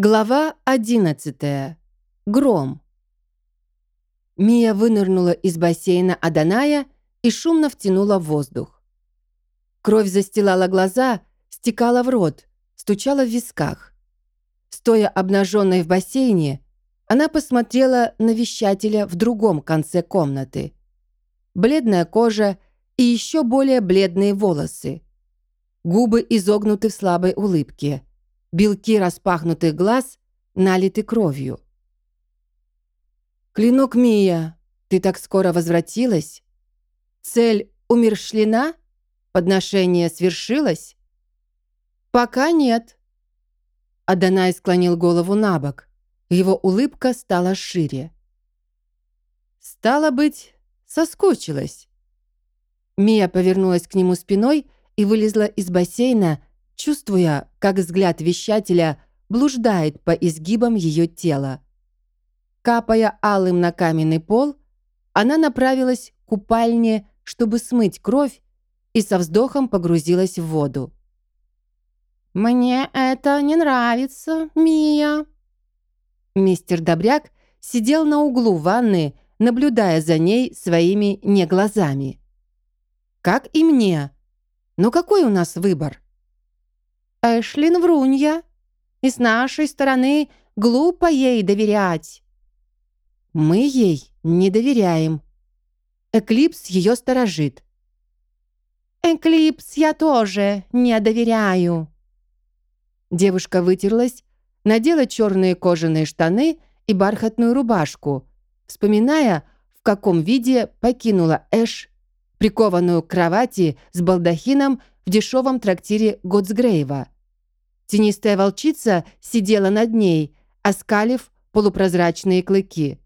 Глава 11. Гром. Мия вынырнула из бассейна Аданая и шумно втянула воздух. Кровь застилала глаза, стекала в рот, стучала в висках. Стоя обнаженной в бассейне, она посмотрела на вещателя в другом конце комнаты. Бледная кожа и еще более бледные волосы. Губы изогнуты в слабой улыбке – Белки распахнутых глаз налиты кровью. «Клинок Мия, ты так скоро возвратилась? Цель умершлена? Подношение свершилось?» «Пока нет». Адонай склонил голову на бок. Его улыбка стала шире. «Стало быть, соскучилась». Мия повернулась к нему спиной и вылезла из бассейна, чувствуя, как взгляд вещателя блуждает по изгибам ее тела. Капая алым на каменный пол, она направилась к купальне, чтобы смыть кровь, и со вздохом погрузилась в воду. «Мне это не нравится, Мия». Мистер Добряк сидел на углу ванны, наблюдая за ней своими не глазами. «Как и мне. Но какой у нас выбор?» Эшлин врунья, и с нашей стороны глупо ей доверять». «Мы ей не доверяем. Эклипс ее сторожит». «Эклипс я тоже не доверяю». Девушка вытерлась, надела черные кожаные штаны и бархатную рубашку, вспоминая, в каком виде покинула Эш, прикованную к кровати с балдахином в дешевом трактире Готсгрейва. Тенистая волчица сидела над ней, оскалив полупрозрачные клыки.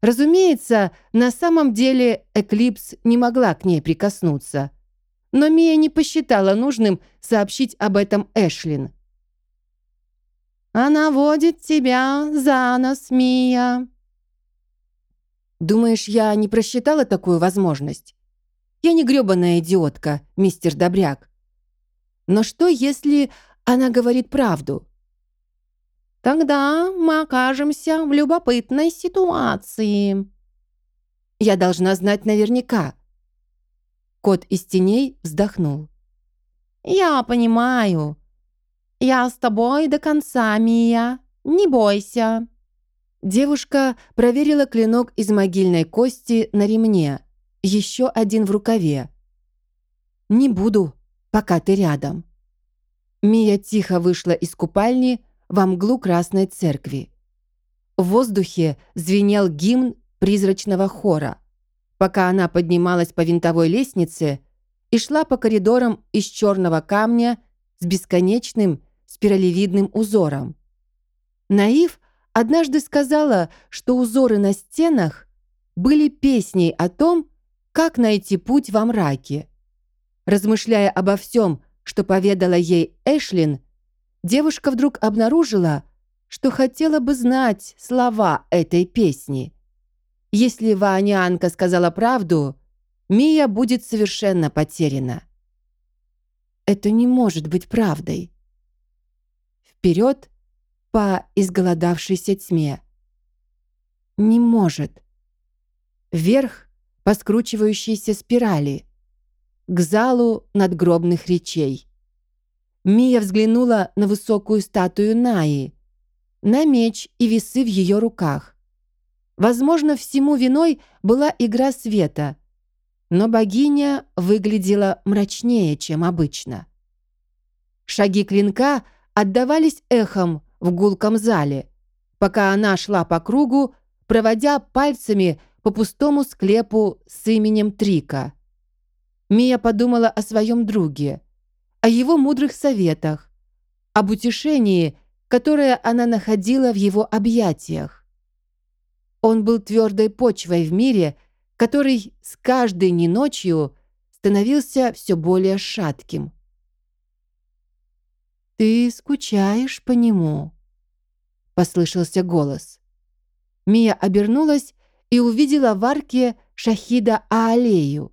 Разумеется, на самом деле Эклипс не могла к ней прикоснуться. Но Мия не посчитала нужным сообщить об этом Эшлин. «Она водит тебя за нос, Мия». «Думаешь, я не просчитала такую возможность? Я не грёбаная идиотка, мистер Добряк. Но что, если она говорит правду? Тогда мы окажемся в любопытной ситуации. Я должна знать наверняка. Кот из теней вздохнул. Я понимаю. Я с тобой до конца, Мия. Не бойся. Девушка проверила клинок из могильной кости на ремне еще один в рукаве. «Не буду, пока ты рядом». Мия тихо вышла из купальни во мглу Красной Церкви. В воздухе звенел гимн призрачного хора, пока она поднималась по винтовой лестнице и шла по коридорам из черного камня с бесконечным спиралевидным узором. Наив однажды сказала, что узоры на стенах были песней о том, как найти путь во мраке? Размышляя обо всем, что поведала ей Эшлин, девушка вдруг обнаружила, что хотела бы знать слова этой песни. Если Ваанянка сказала правду, Мия будет совершенно потеряна. Это не может быть правдой. Вперед по изголодавшейся тьме. Не может. Вверх по скручивающейся спирали, к залу надгробных речей. Мия взглянула на высокую статую Наи, на меч и весы в ее руках. Возможно, всему виной была игра света, но богиня выглядела мрачнее, чем обычно. Шаги клинка отдавались эхом в гулком зале, пока она шла по кругу, проводя пальцами по пустому склепу с именем Трика. Мия подумала о своем друге, о его мудрых советах, об утешении, которое она находила в его объятиях. Он был твердой почвой в мире, который с каждой не ночью становился все более шатким. «Ты скучаешь по нему?» — послышался голос. Мия обернулась и увидела в арке Шахида Аалею.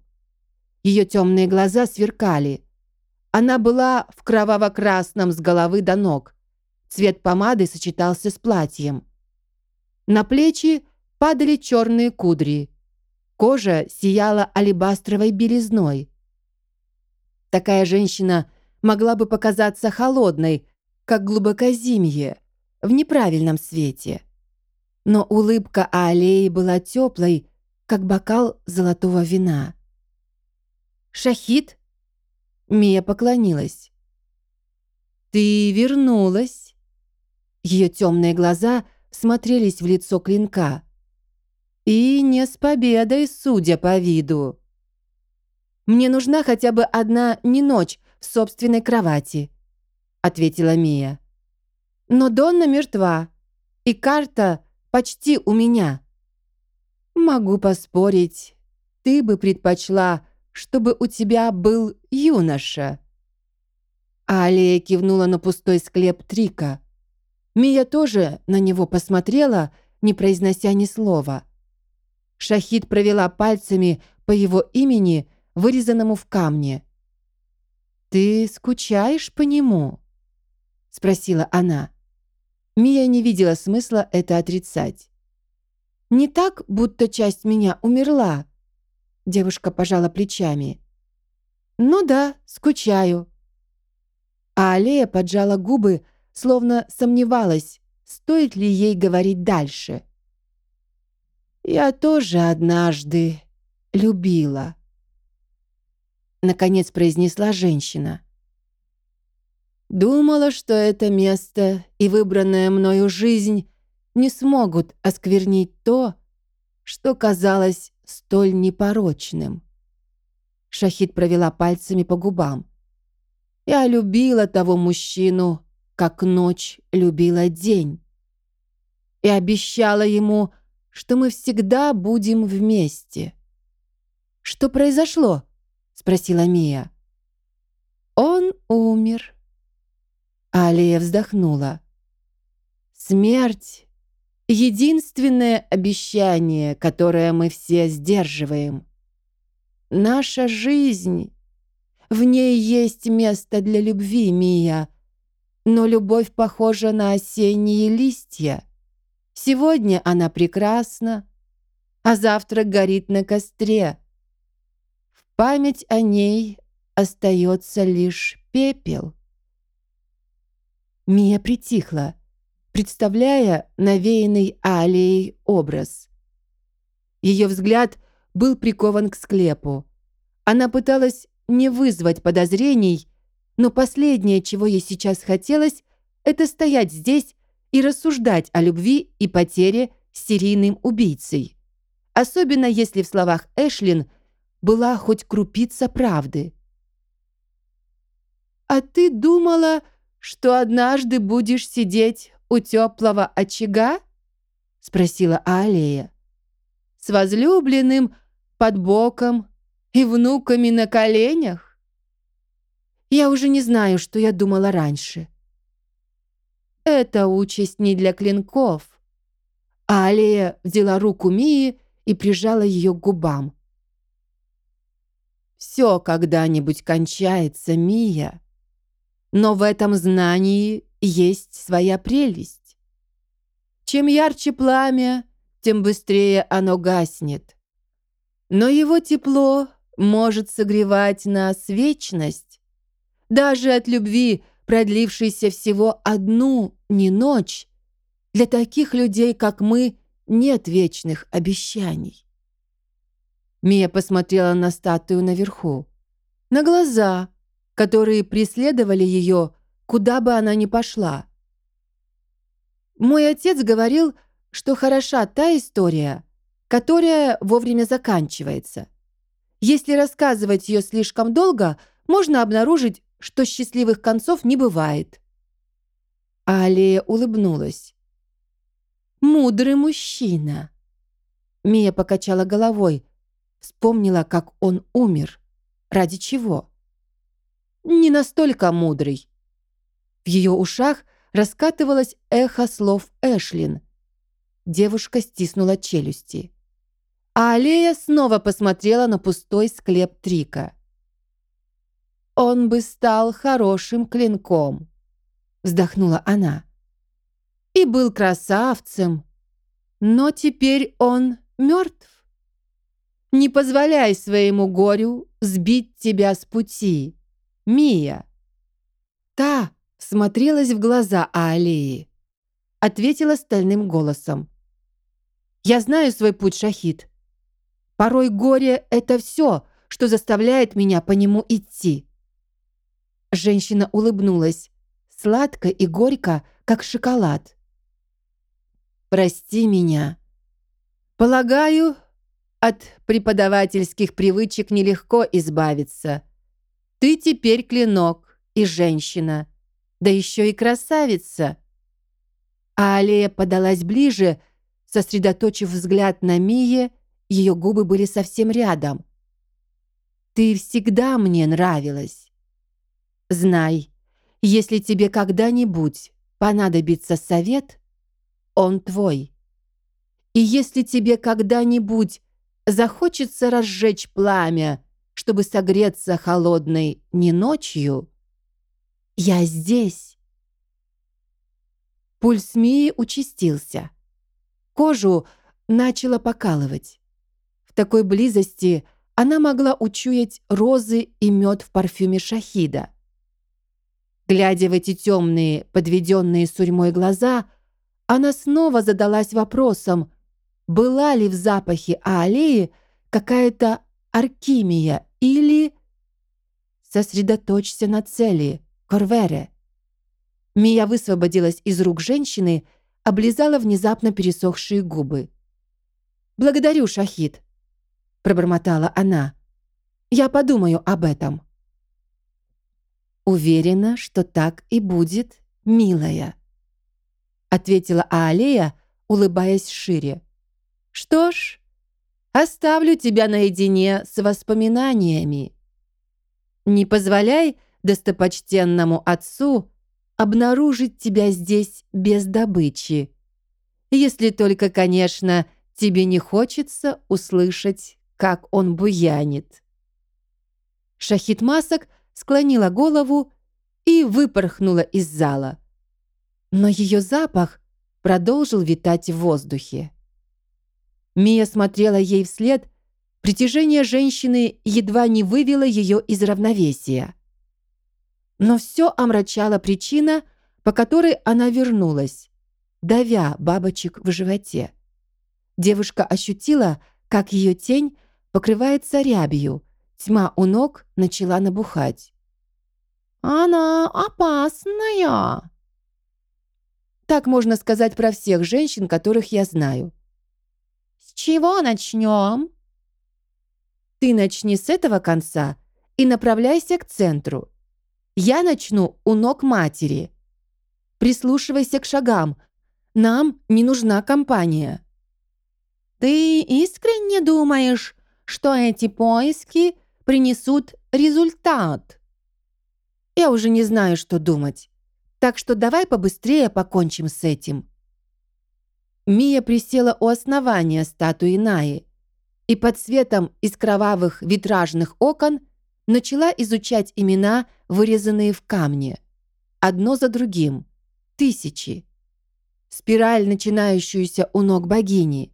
Ее темные глаза сверкали. Она была в кроваво-красном с головы до ног, Цвет помады сочетался с платьем. На плечи падали черные кудри. Кожа сияла алебастровой белизной. Такая женщина могла бы показаться холодной, как глубокозимье, в неправильном свете. Но улыбка Алии была теплой, как бокал золотого вина. «Шахид?» Мия поклонилась. «Ты вернулась?» Ее темные глаза смотрелись в лицо клинка. «И не с победой, судя по виду». «Мне нужна хотя бы одна не ночь в собственной кровати», ответила Мия. «Но Донна мертва, и карта почти у меня». «Могу поспорить, ты бы предпочла, чтобы у тебя был юноша». Алия кивнула на пустой склеп Трика. Мия тоже на него посмотрела, не произнося ни слова. Шахид провела пальцами по его имени, вырезанному в камне. «Ты скучаешь по нему?» — спросила она. Мия не видела смысла это отрицать. «Не так, будто часть меня умерла», — девушка пожала плечами. «Ну да, скучаю», а Аллея поджала губы, словно сомневалась, стоит ли ей говорить дальше. «Я тоже однажды любила», — наконец произнесла женщина. «Думала, что это место и выбранная мною жизнь не смогут осквернить то, что казалось столь непорочным». Шахид провела пальцами по губам. Я любила того мужчину, как ночь любила день. И обещала ему, что мы всегда будем вместе. «Что произошло?» — спросила Мия. «Он умер». Алия вздохнула. «Смерть — единственное обещание, которое мы все сдерживаем. Наша жизнь в ней есть место для любви, Мия. Но любовь похожа на осенние листья. Сегодня она прекрасна, а завтра горит на костре. В память о ней остается лишь пепел. Мия притихла, представляя навеянный алией образ. Ее взгляд был прикован к склепу. Она пыталась не вызвать подозрений, но последнее, чего ей сейчас хотелось, это стоять здесь и рассуждать о любви и потере с серийным убийцей. Особенно если в словах Эшлин была хоть крупица правды. «А ты думала, что однажды будешь сидеть у теплого очага?» — спросила Алия. «С возлюбленным под боком и внуками на коленях? Я уже не знаю, что я думала раньше. Это участь не для клинков. Алия взяла руку Мии и прижала ее к губам. Все когда-нибудь кончается, Мия. Но в этом знании есть своя прелесть. Чем ярче пламя, тем быстрее оно гаснет. Но его тепло может согревать нас вечность. Даже от любви, продлившейся всего одну не ночь, для таких людей, как мы, нет вечных обещаний. Мия посмотрела на статую наверху, на глаза, которые преследовали ее, куда бы она ни пошла. Мой отец говорил, что хороша та история, которая вовремя заканчивается – если рассказывать ее слишком долго, можно обнаружить, что счастливых концов не бывает. Алия улыбнулась. «Мудрый мужчина». Мия покачала головой, вспомнила, как он умер. Ради чего? Не настолько мудрый. В ее ушах раскатывалось эхо слов Эшлин. Девушка стиснула челюсти. А Аллея снова посмотрела на пустой склеп Трика. «Он бы стал хорошим клинком», — вздохнула она. и был красавцем, но теперь он мертв. Не позволяй своему горю сбить тебя с пути, Мия. Та смотрелась в глаза Аалии, ответила стальным голосом. Я знаю свой путь, Шахид. Порой горе — это все, что заставляет меня по нему идти. Женщина улыбнулась, сладко и горько, как шоколад. «Прости меня. Полагаю, от преподавательских привычек нелегко избавиться. Ты теперь клинок и женщина, да еще и красавица». А Алия подалась ближе, сосредоточив взгляд на Мие, ее губы были совсем рядом. «Ты всегда мне нравилась. Знай, если тебе когда-нибудь понадобится совет, он твой. И если тебе когда-нибудь захочется разжечь пламя, чтобы согреться холодной не ночью, я здесь. Пульс Мии участился. Кожу начала покалывать. В такой близости она могла учуять розы и мед в парфюме Шахида. Глядя в эти темные, подведенные сурьмой глаза, она снова задалась вопросом, была ли в запахе аллеи какая-то аркимия или... Сосредоточься на цели, Корвере. Мия высвободилась из рук женщины, облизала внезапно пересохшие губы. «Благодарю, Шахид», — пробормотала она. «Я подумаю об этом». «Уверена, что так и будет, милая», — ответила Аалея, улыбаясь шире. «Что ж, оставлю тебя наедине с воспоминаниями. Не позволяй достопочтенному отцу обнаружить тебя здесь без добычи, если только, конечно, тебе не хочется услышать, как он буянит». Шахид Масок — склонила голову и выпорхнула из зала. Но ее запах продолжил витать в воздухе. Мия смотрела ей вслед, притяжение женщины едва не вывело ее из равновесия. Но все омрачала причина, по которой она вернулась, давя бабочек в животе. Девушка ощутила, как ее тень покрывается рябью, Тьма у ног начала набухать. «Она опасная!» Так можно сказать про всех женщин, которых я знаю. «С чего начнем?» «Ты начни с этого конца и направляйся к центру. Я начну у ног матери. Прислушивайся к шагам. Нам не нужна компания». «Ты искренне думаешь, что эти поиски принесут результат. Я уже не знаю, что думать. Так что давай побыстрее покончим с этим. Мия присела у основания статуи Наи и под светом из кровавых витражных окон начала изучать имена, вырезанные в камне. Одно за другим. Тысячи. Спираль, начинающуюся у ног богини.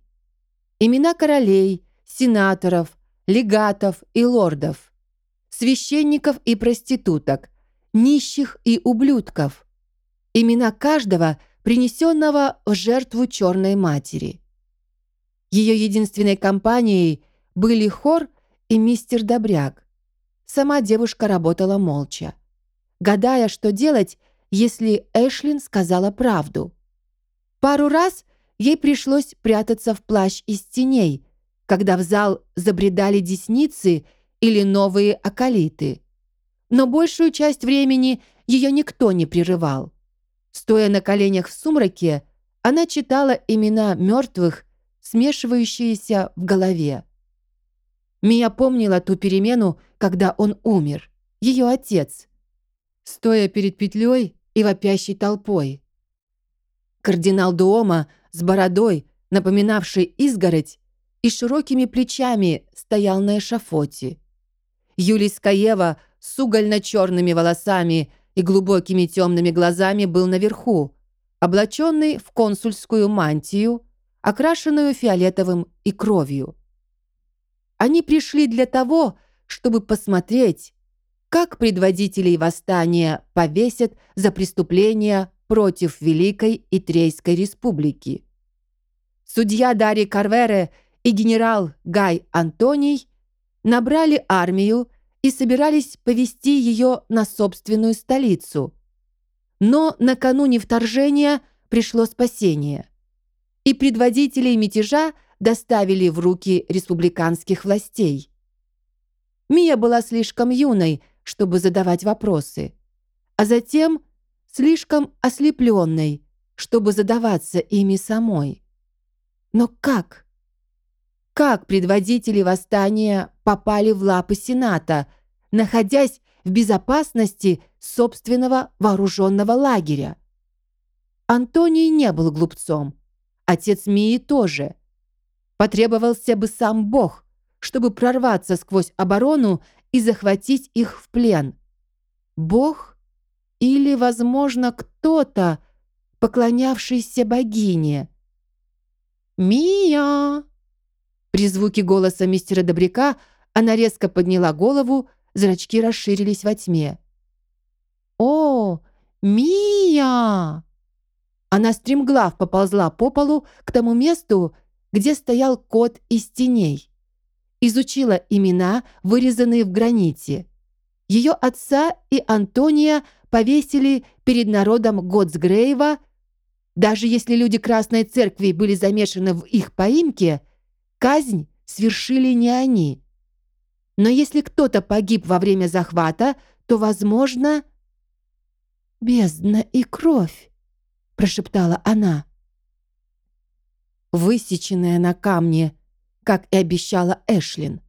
Имена королей, сенаторов, легатов и лордов, священников и проституток, нищих и ублюдков. Имена каждого, принесенного в жертву Черной Матери. Ее единственной компанией были Хор и мистер Добряк. Сама девушка работала молча, гадая, что делать, если Эшлин сказала правду. Пару раз ей пришлось прятаться в плащ из теней – когда в зал забредали десницы или новые акалиты. Но большую часть времени ее никто не прерывал. Стоя на коленях в сумраке, она читала имена мертвых, смешивающиеся в голове. Мия помнила ту перемену, когда он умер, ее отец, стоя перед петлей и вопящей толпой. Кардинал Дуома с бородой, напоминавшей изгородь, и широкими плечами стоял на эшафоте. Юлий Скаева с угольно-черными волосами и глубокими темными глазами был наверху, облаченный в консульскую мантию, окрашенную фиолетовым и кровью. Они пришли для того, чтобы посмотреть, как предводителей восстания повесят за преступления против Великой Итрейской республики. Судья Дарий Карвере и генерал Гай Антоний набрали армию и собирались повести ее на собственную столицу. Но накануне вторжения пришло спасение. И предводителей мятежа доставили в руки республиканских властей. Мия была слишком юной, чтобы задавать вопросы, а затем слишком ослепленной, чтобы задаваться ими самой. Но как? Как предводители восстания попали в лапы Сената, находясь в безопасности собственного вооруженного лагеря? Антоний не был глупцом. Отец Мии тоже. Потребовался бы сам Бог, чтобы прорваться сквозь оборону и захватить их в плен. Бог или, возможно, кто-то, поклонявшийся богине. «Мия!» При звуке голоса мистера Добряка она резко подняла голову, зрачки расширились во тьме. «О, Мия!» Она стремглав поползла по полу к тому месту, где стоял кот из теней. Изучила имена, вырезанные в граните. Ее отца и Антония повесили перед народом Готсгрейва. Даже если люди Красной Церкви были замешаны в их поимке, казнь свершили не они. Но если кто-то погиб во время захвата, то, возможно... «Бездна и кровь», — прошептала она высеченное на камне, как и обещала Эшлин.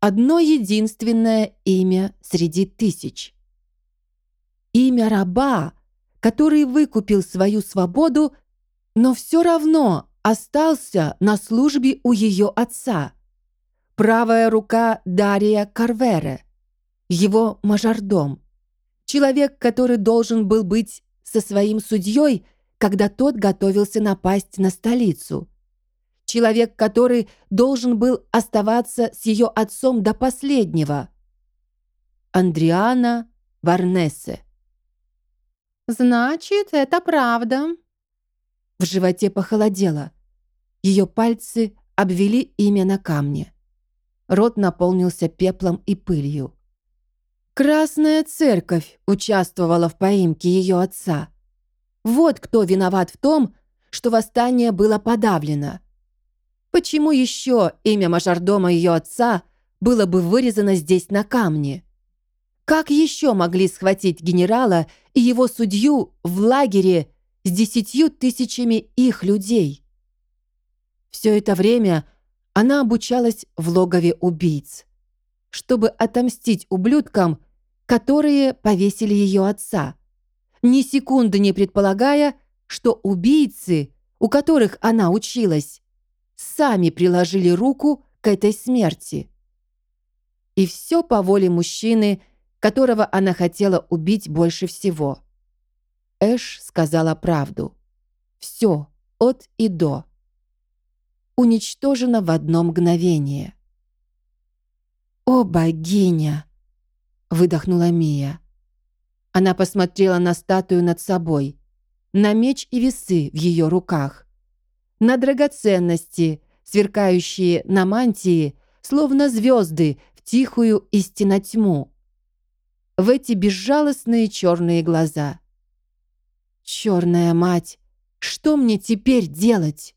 Одно единственное имя среди тысяч. Имя раба, который выкупил свою свободу, но все равно остался на службе у ее отца. Правая рука Дария Карвере, его мажордом. Человек, который должен был быть со своим судьей – когда тот готовился напасть на столицу. Человек, который должен был оставаться с ее отцом до последнего. Андриана Варнессе. «Значит, это правда». В животе похолодело. Ее пальцы обвели имя на камне. Рот наполнился пеплом и пылью. Красная церковь участвовала в поимке ее отца. Вот кто виноват в том, что восстание было подавлено. Почему еще имя мажордома ее отца было бы вырезано здесь на камне? Как еще могли схватить генерала и его судью в лагере с десятью тысячами их людей? Все это время она обучалась в логове убийц, чтобы отомстить ублюдкам, которые повесили ее отца ни секунды не предполагая, что убийцы, у которых она училась, сами приложили руку к этой смерти. И все по воле мужчины, которого она хотела убить больше всего. Эш сказала правду. Все, от и до. Уничтожено в одно мгновение. «О, богиня!» — выдохнула Мия. Она посмотрела на статую над собой, на меч и весы в ее руках, на драгоценности, сверкающие на мантии, словно звезды в тихую истинотьму. В эти безжалостные черные глаза. «Черная мать, что мне теперь делать?»